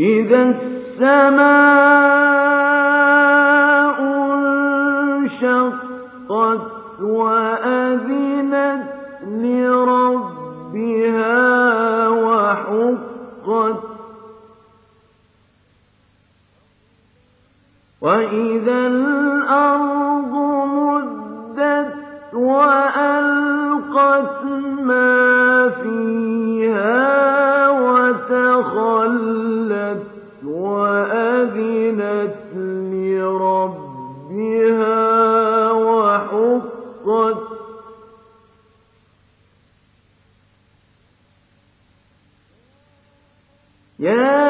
إذا السماء انشقت وأذنت لربها وحقت وإذا الأرض Yeah.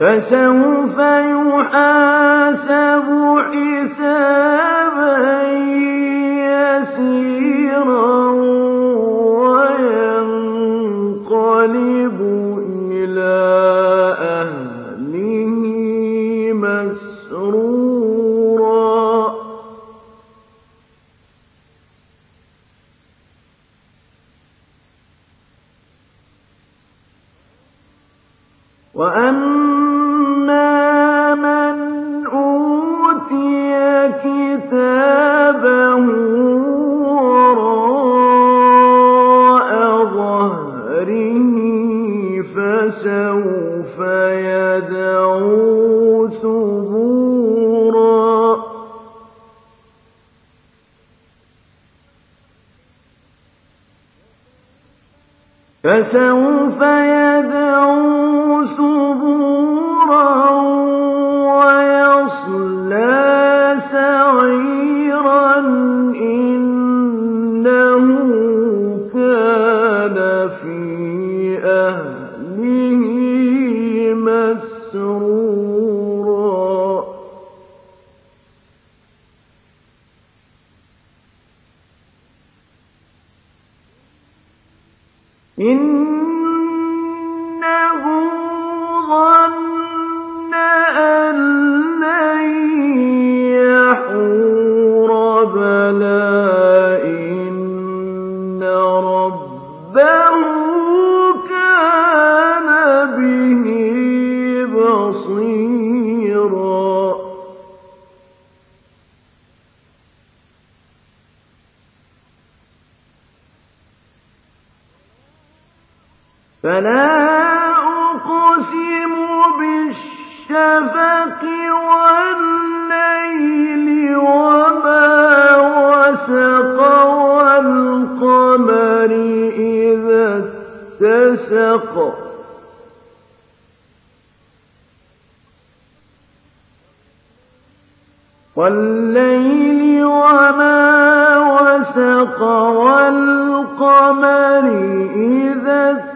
فسوف يحاسب حسابا وأما من أوتي كتابه وراء ظهره فسوف يدعو ثبورا فسوف يدعو إنه ظن أن لن يحور بلى إن ربه كان به بصيرا. فلا أقسم بالشفق والليل وما وسق والقمر إذا اتسق. والليل وما وسق والقمر إذا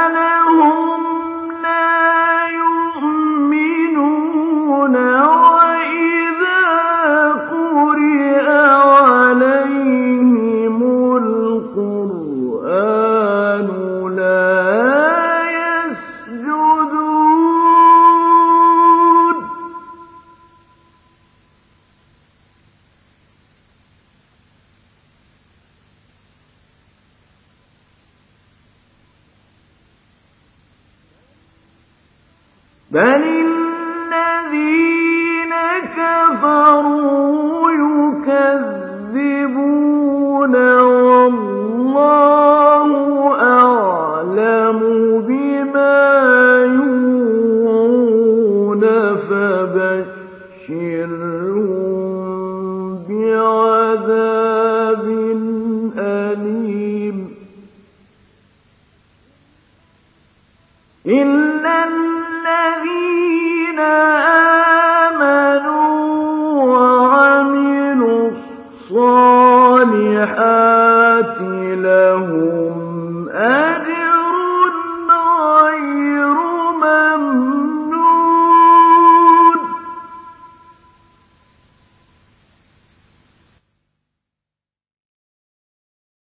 بل الذين كفروا يكذبون والله أعلم بما بعذاب